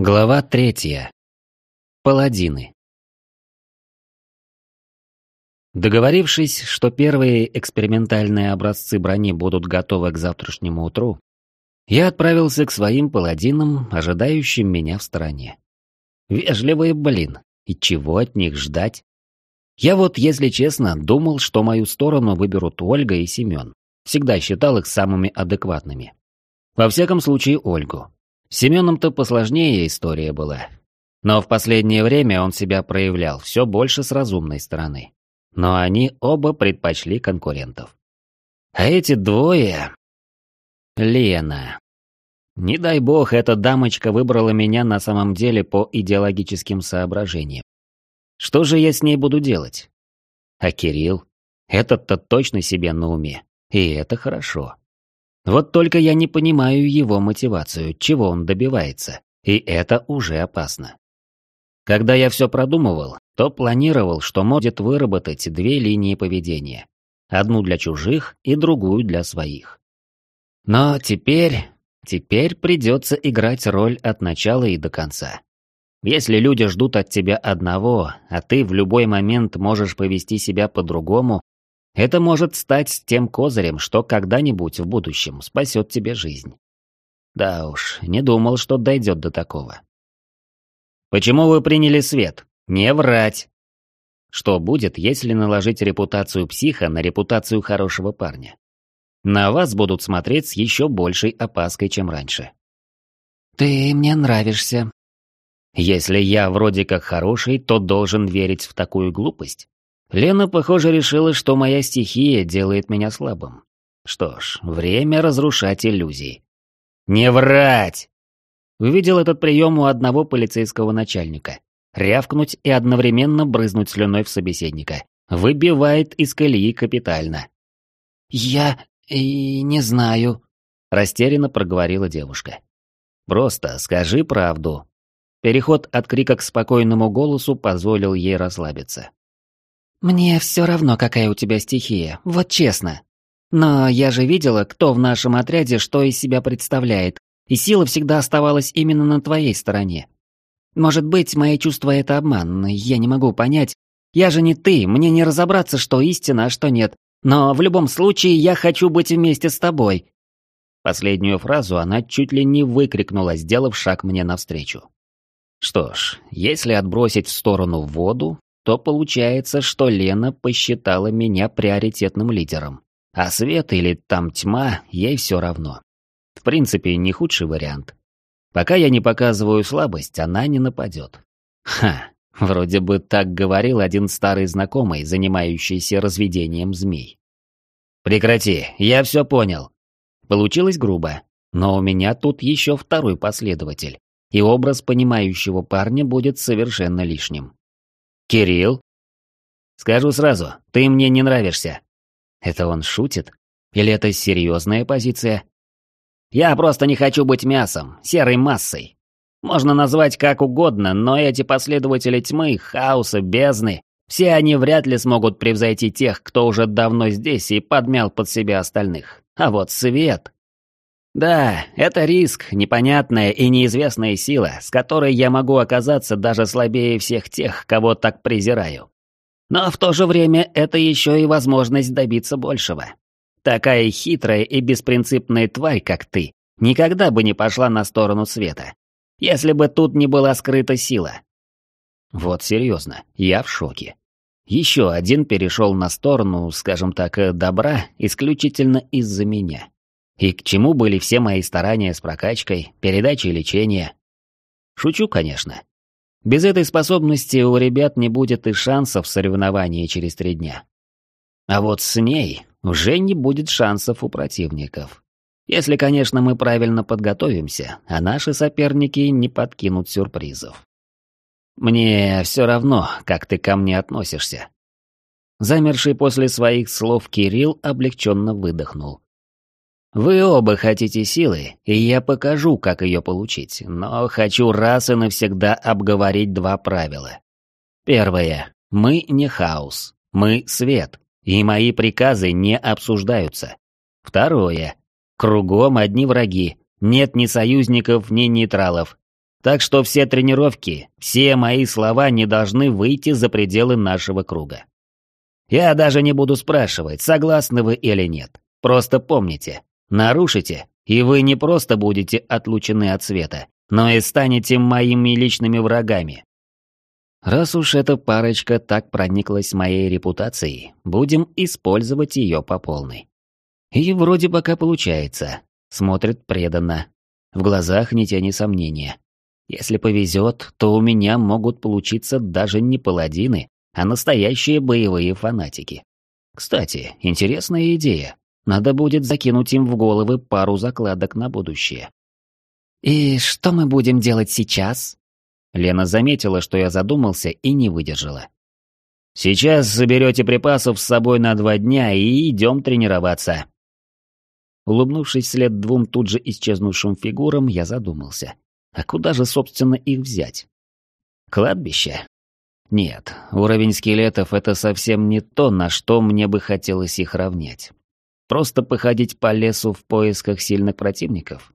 Глава третья. Паладины. Договорившись, что первые экспериментальные образцы брони будут готовы к завтрашнему утру, я отправился к своим паладинам, ожидающим меня в стороне. Вежливые, блин, и чего от них ждать? Я вот, если честно, думал, что мою сторону выберут Ольга и Семен. Всегда считал их самыми адекватными. Во всяком случае, Ольгу. С Семеном-то посложнее история была. Но в последнее время он себя проявлял все больше с разумной стороны. Но они оба предпочли конкурентов. А эти двое... Лена. Не дай бог, эта дамочка выбрала меня на самом деле по идеологическим соображениям. Что же я с ней буду делать? А Кирилл? Этот-то точно себе на уме. И это хорошо. Вот только я не понимаю его мотивацию, чего он добивается. И это уже опасно. Когда я все продумывал, то планировал, что может выработать две линии поведения. Одну для чужих и другую для своих. Но теперь... Теперь придется играть роль от начала и до конца. Если люди ждут от тебя одного, а ты в любой момент можешь повести себя по-другому, это может стать тем козырем, что когда-нибудь в будущем спасет тебе жизнь. Да уж, не думал, что дойдет до такого. Почему вы приняли свет? Не врать. Что будет, если наложить репутацию психа на репутацию хорошего парня? На вас будут смотреть с еще большей опаской, чем раньше. «Ты мне нравишься». Если я вроде как хороший, то должен верить в такую глупость. Лена, похоже, решила, что моя стихия делает меня слабым. Что ж, время разрушать иллюзии. «Не врать!» Увидел этот прием у одного полицейского начальника. Рявкнуть и одновременно брызнуть слюной в собеседника. Выбивает из колеи капитально. «Я и не знаю», — растерянно проговорила девушка. «Просто скажи правду». Переход от крика к спокойному голосу позволил ей расслабиться. «Мне все равно, какая у тебя стихия, вот честно. Но я же видела, кто в нашем отряде что из себя представляет, и сила всегда оставалась именно на твоей стороне. Может быть, мои чувства — это обман, я не могу понять. Я же не ты, мне не разобраться, что истина, а что нет. Но в любом случае я хочу быть вместе с тобой». Последнюю фразу она чуть ли не выкрикнула, сделав шаг мне навстречу. Что ж, если отбросить в сторону воду, то получается, что Лена посчитала меня приоритетным лидером. А свет или там тьма, ей все равно. В принципе, не худший вариант. Пока я не показываю слабость, она не нападет. Ха, вроде бы так говорил один старый знакомый, занимающийся разведением змей. «Прекрати, я все понял». Получилось грубо, но у меня тут еще второй последователь, и образ понимающего парня будет совершенно лишним. «Кирилл?» «Скажу сразу, ты мне не нравишься». Это он шутит? Или это серьезная позиция? «Я просто не хочу быть мясом, серой массой. Можно назвать как угодно, но эти последователи тьмы, хаоса, бездны, все они вряд ли смогут превзойти тех, кто уже давно здесь и подмял под себя остальных. А вот свет... Да, это риск, непонятная и неизвестная сила, с которой я могу оказаться даже слабее всех тех, кого так презираю. Но в то же время это еще и возможность добиться большего. Такая хитрая и беспринципная тварь, как ты, никогда бы не пошла на сторону света. Если бы тут не была скрыта сила. Вот серьезно, я в шоке. Еще один перешел на сторону, скажем так, добра исключительно из-за меня. И к чему были все мои старания с прокачкой, передачей лечения? Шучу, конечно. Без этой способности у ребят не будет и шансов в соревновании через три дня. А вот с ней уже не будет шансов у противников. Если, конечно, мы правильно подготовимся, а наши соперники не подкинут сюрпризов. Мне все равно, как ты ко мне относишься. Замерший после своих слов Кирилл облегченно выдохнул. Вы оба хотите силы, и я покажу, как ее получить, но хочу раз и навсегда обговорить два правила. Первое. Мы не хаос, мы свет, и мои приказы не обсуждаются. Второе. Кругом одни враги, нет ни союзников, ни нейтралов. Так что все тренировки, все мои слова не должны выйти за пределы нашего круга. Я даже не буду спрашивать, согласны вы или нет. Просто помните, нарушите, и вы не просто будете отлучены от света, но и станете моими личными врагами. Раз уж эта парочка так прониклась моей репутацией, будем использовать ее по полной. И вроде пока получается. Смотрит преданно. В глазах ни тени сомнения. Если повезет, то у меня могут получиться даже не паладины, а настоящие боевые фанатики. Кстати, интересная идея. Надо будет закинуть им в головы пару закладок на будущее. «И что мы будем делать сейчас?» Лена заметила, что я задумался и не выдержала. «Сейчас заберете припасов с собой на два дня и идем тренироваться». Улыбнувшись вслед двум тут же исчезнувшим фигурам, я задумался. А куда же, собственно, их взять? Кладбище? Нет, уровень скелетов — это совсем не то, на что мне бы хотелось их равнять. Просто походить по лесу в поисках сильных противников?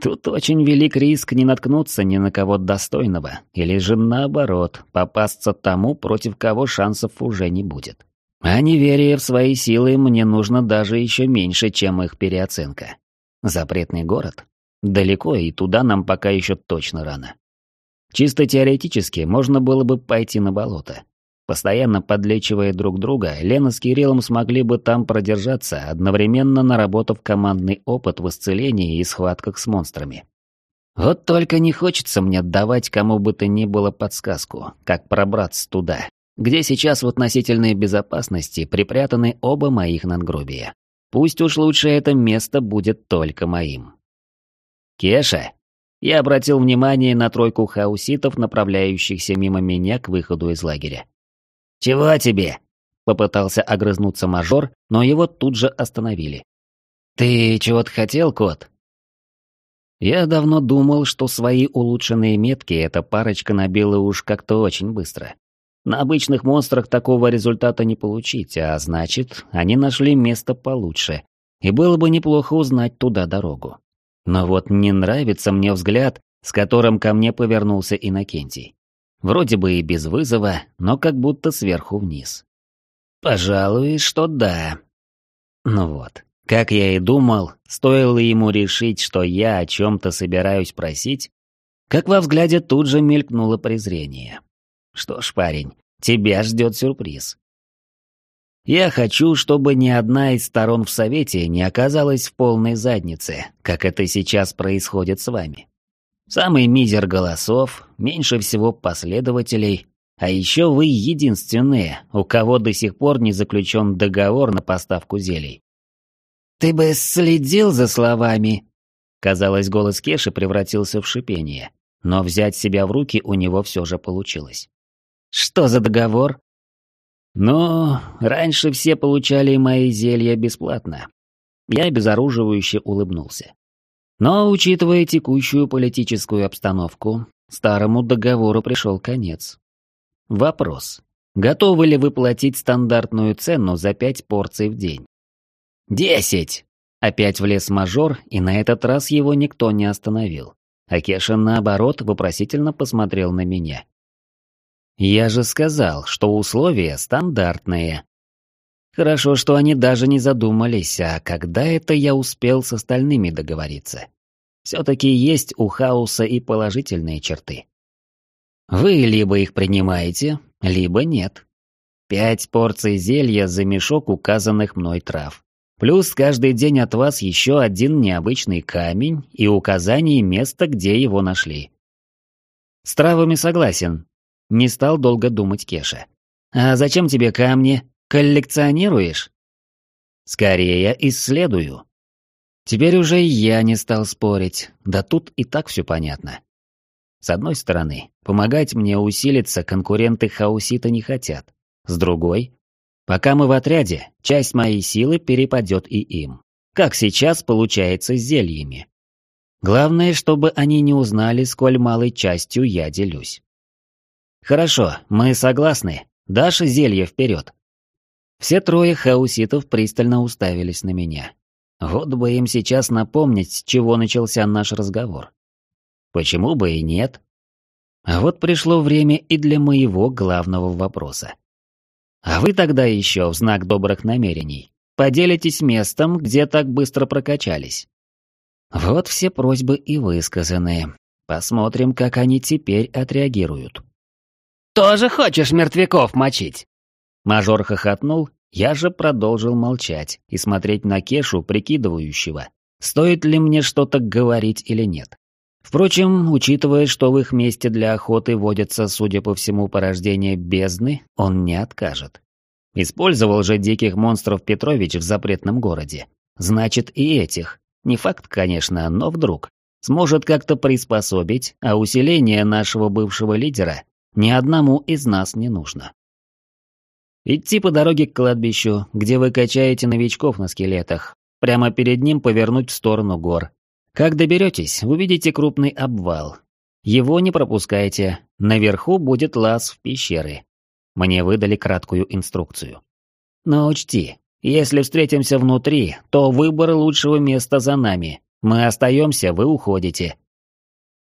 Тут очень велик риск не наткнуться ни на кого достойного, или же наоборот, попасться тому, против кого шансов уже не будет. А неверие в свои силы мне нужно даже еще меньше, чем их переоценка. Запретный город? Далеко, и туда нам пока еще точно рано. Чисто теоретически можно было бы пойти на болото. Постоянно подлечивая друг друга, Лена с Кириллом смогли бы там продержаться, одновременно наработав командный опыт в исцелении и схватках с монстрами. Вот только не хочется мне давать кому бы то ни было подсказку, как пробраться туда, где сейчас в относительной безопасности припрятаны оба моих надгробия. Пусть уж лучше это место будет только моим. «Кеша!» Я обратил внимание на тройку хауситов, направляющихся мимо меня к выходу из лагеря. «Чего тебе?» — попытался огрызнуться мажор, но его тут же остановили. «Ты чего-то хотел, кот?» Я давно думал, что свои улучшенные метки эта парочка набила уж как-то очень быстро. На обычных монстрах такого результата не получить, а значит, они нашли место получше, и было бы неплохо узнать туда дорогу. Но вот не нравится мне взгляд, с которым ко мне повернулся Иннокентий. Вроде бы и без вызова, но как будто сверху вниз. Пожалуй, что да. Ну вот, как я и думал, стоило ему решить, что я о чем-то собираюсь просить, как во взгляде тут же мелькнуло презрение. Что ж, парень, тебя ждет сюрприз. Я хочу, чтобы ни одна из сторон в Совете не оказалась в полной заднице, как это сейчас происходит с вами. Самый мизер голосов, меньше всего последователей, а еще вы единственные, у кого до сих пор не заключен договор на поставку зелий. «Ты бы следил за словами!» Казалось, голос Кеши превратился в шипение, но взять себя в руки у него все же получилось. «Что за договор?» Но раньше все получали мои зелья бесплатно. Я безоруживающе улыбнулся. Но, учитывая текущую политическую обстановку, старому договору пришел конец. Вопрос. Готовы ли вы платить стандартную цену за пять порций в день? «Десять!» Опять влез мажор, и на этот раз его никто не остановил. А Кеша, наоборот, вопросительно посмотрел на меня. Я же сказал, что условия стандартные. Хорошо, что они даже не задумались, а когда это я успел с остальными договориться. Все-таки есть у хаоса и положительные черты. Вы либо их принимаете, либо нет. Пять порций зелья за мешок указанных мной трав. Плюс каждый день от вас еще один необычный камень и указание места, где его нашли. С травами согласен, не стал долго думать Кеша. «А зачем тебе камни? Коллекционируешь?» «Скорее исследую». Теперь уже я не стал спорить, да тут и так все понятно. С одной стороны, помогать мне усилиться конкуренты Хаусита не хотят. С другой, пока мы в отряде, часть моей силы перепадет и им. Как сейчас получается с зельями. Главное, чтобы они не узнали, сколь малой частью я делюсь. «Хорошо, мы согласны. Даша зелье вперед!» Все трое хауситов пристально уставились на меня. Вот бы им сейчас напомнить, с чего начался наш разговор. Почему бы и нет? А вот пришло время и для моего главного вопроса. А вы тогда еще, в знак добрых намерений, поделитесь местом, где так быстро прокачались. Вот все просьбы и высказаны. Посмотрим, как они теперь отреагируют. «Тоже хочешь мертвяков мочить?» Мажор хохотнул, я же продолжил молчать и смотреть на Кешу, прикидывающего, стоит ли мне что-то говорить или нет. Впрочем, учитывая, что в их месте для охоты водятся, судя по всему, порождения бездны, он не откажет. Использовал же диких монстров Петрович в запретном городе. Значит, и этих. Не факт, конечно, но вдруг. Сможет как-то приспособить, а усиление нашего бывшего лидера ни одному из нас не нужно. Идти по дороге к кладбищу, где вы качаете новичков на скелетах, прямо перед ним повернуть в сторону гор. Как доберетесь, увидите крупный обвал. Его не пропускайте, наверху будет лаз в пещеры. Мне выдали краткую инструкцию. Но учти, если встретимся внутри, то выбор лучшего места за нами. Мы остаемся, вы уходите.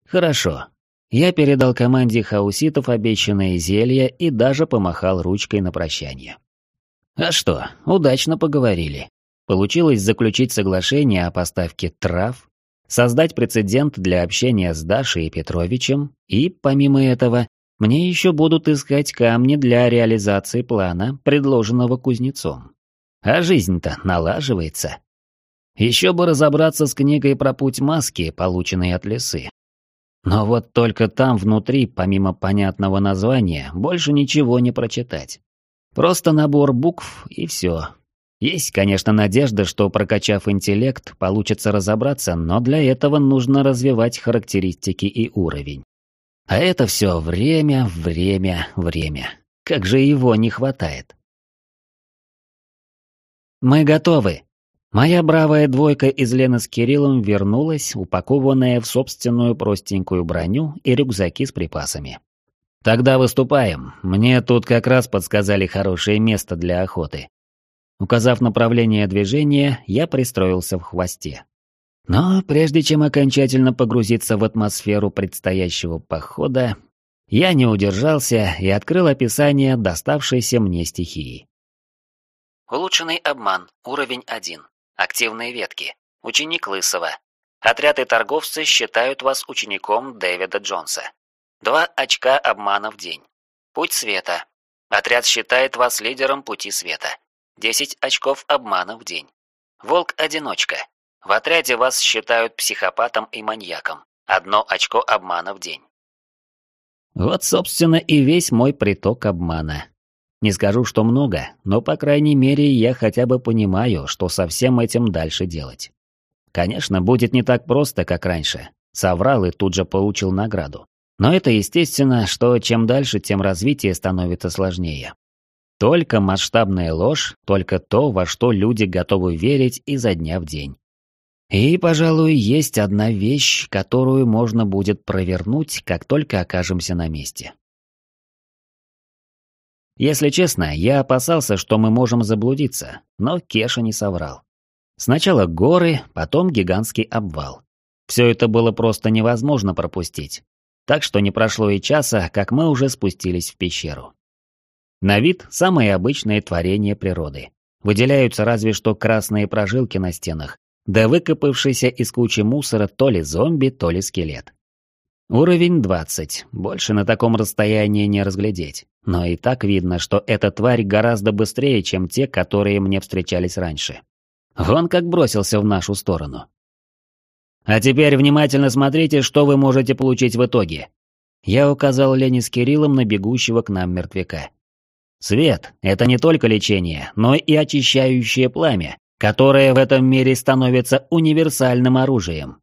Хорошо, я передал команде хауситов обещанное зелье и даже помахал ручкой на прощание. А что, удачно поговорили. Получилось заключить соглашение о поставке трав, создать прецедент для общения с Дашей и Петровичем, и, помимо этого, мне еще будут искать камни для реализации плана, предложенного кузнецом. А жизнь-то налаживается. Еще бы разобраться с книгой про путь маски, полученной от лесы. Но вот только там внутри, помимо понятного названия, больше ничего не прочитать. Просто набор букв и все. Есть, конечно, надежда, что прокачав интеллект, получится разобраться, но для этого нужно развивать характеристики и уровень. А это все время, время, время. Как же его не хватает. «Мы готовы», Моя бравая двойка из Лены с Кириллом вернулась, упакованная в собственную простенькую броню и рюкзаки с припасами. «Тогда выступаем. Мне тут как раз подсказали хорошее место для охоты». Указав направление движения, я пристроился в хвосте. Но прежде чем окончательно погрузиться в атмосферу предстоящего похода, я не удержался и открыл описание доставшейся мне стихии. Улучшенный обман, уровень 1. Активные ветки. Ученик Лысого. Отряды торговцы считают вас учеником Дэвида Джонса. Два очка обмана в день. Путь света. Отряд считает вас лидером пути света. Десять очков обмана в день. Волк-одиночка. В отряде вас считают психопатом и маньяком. Одно очко обмана в день. Вот, собственно, и весь мой приток обмана. Не скажу, что много, но, по крайней мере, я хотя бы понимаю, что со всем этим дальше делать. Конечно, будет не так просто, как раньше. Соврал и тут же получил награду. Но это естественно, что чем дальше, тем развитие становится сложнее. Только масштабная ложь, только то, во что люди готовы верить изо дня в день. И, пожалуй, есть одна вещь, которую можно будет провернуть, как только окажемся на месте. Если честно, я опасался, что мы можем заблудиться, но Кеша не соврал. Сначала горы, потом гигантский обвал. Все это было просто невозможно пропустить. Так что не прошло и часа, как мы уже спустились в пещеру. На вид самое обычное творение природы. Выделяются разве что красные прожилки на стенах, да выкопавшийся из кучи мусора то ли зомби, то ли скелет. Уровень 20, больше на таком расстоянии не разглядеть. Но и так видно, что эта тварь гораздо быстрее, чем те, которые мне встречались раньше. Вон как бросился в нашу сторону. А теперь внимательно смотрите, что вы можете получить в итоге. Я указал Лене с Кириллом на бегущего к нам мертвяка. Свет – это не только лечение, но и очищающее пламя, которое в этом мире становится универсальным оружием.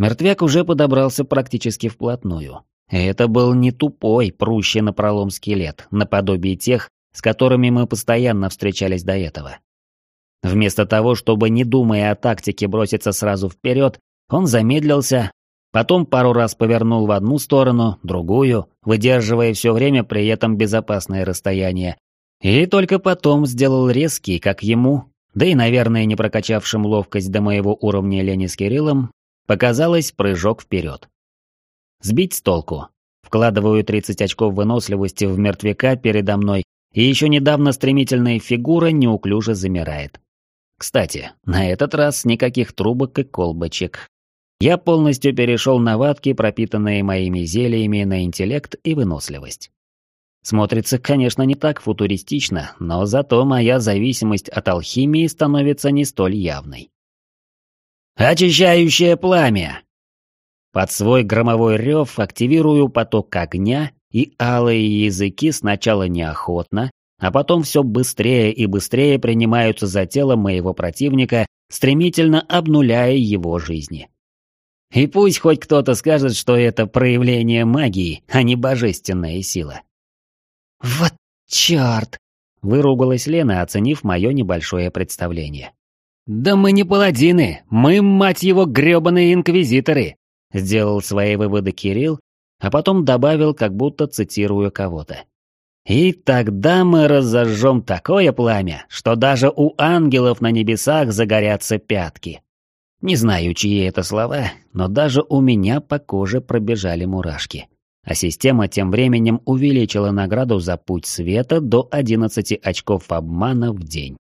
Мертвяк уже подобрался практически вплотную. Это был не тупой, прущий напролом скелет, наподобие тех, с которыми мы постоянно встречались до этого. Вместо того, чтобы, не думая о тактике, броситься сразу вперед, он замедлился, потом пару раз повернул в одну сторону, другую, выдерживая все время при этом безопасное расстояние, и только потом сделал резкий, как ему, да и, наверное, не прокачавшим ловкость до моего уровня Лени с Кириллом, показалось прыжок вперед. Сбить с толку. Вкладываю 30 очков выносливости в мертвяка передо мной, и еще недавно стремительная фигура неуклюже замирает. Кстати, на этот раз никаких трубок и колбочек. Я полностью перешел на ватки, пропитанные моими зельями на интеллект и выносливость. Смотрится, конечно, не так футуристично, но зато моя зависимость от алхимии становится не столь явной. «Очищающее пламя!» Под свой громовой рев активирую поток огня, и алые языки сначала неохотно, а потом все быстрее и быстрее принимаются за тело моего противника, стремительно обнуляя его жизни. И пусть хоть кто-то скажет, что это проявление магии, а не божественная сила. «Вот черт!» — выругалась Лена, оценив мое небольшое представление. «Да мы не паладины, мы, мать его, грёбаные инквизиторы!» — сделал свои выводы Кирилл, а потом добавил, как будто цитируя кого-то. «И тогда мы разожжем такое пламя, что даже у ангелов на небесах загорятся пятки». Не знаю, чьи это слова, но даже у меня по коже пробежали мурашки. А система тем временем увеличила награду за путь света до 11 очков обмана в день.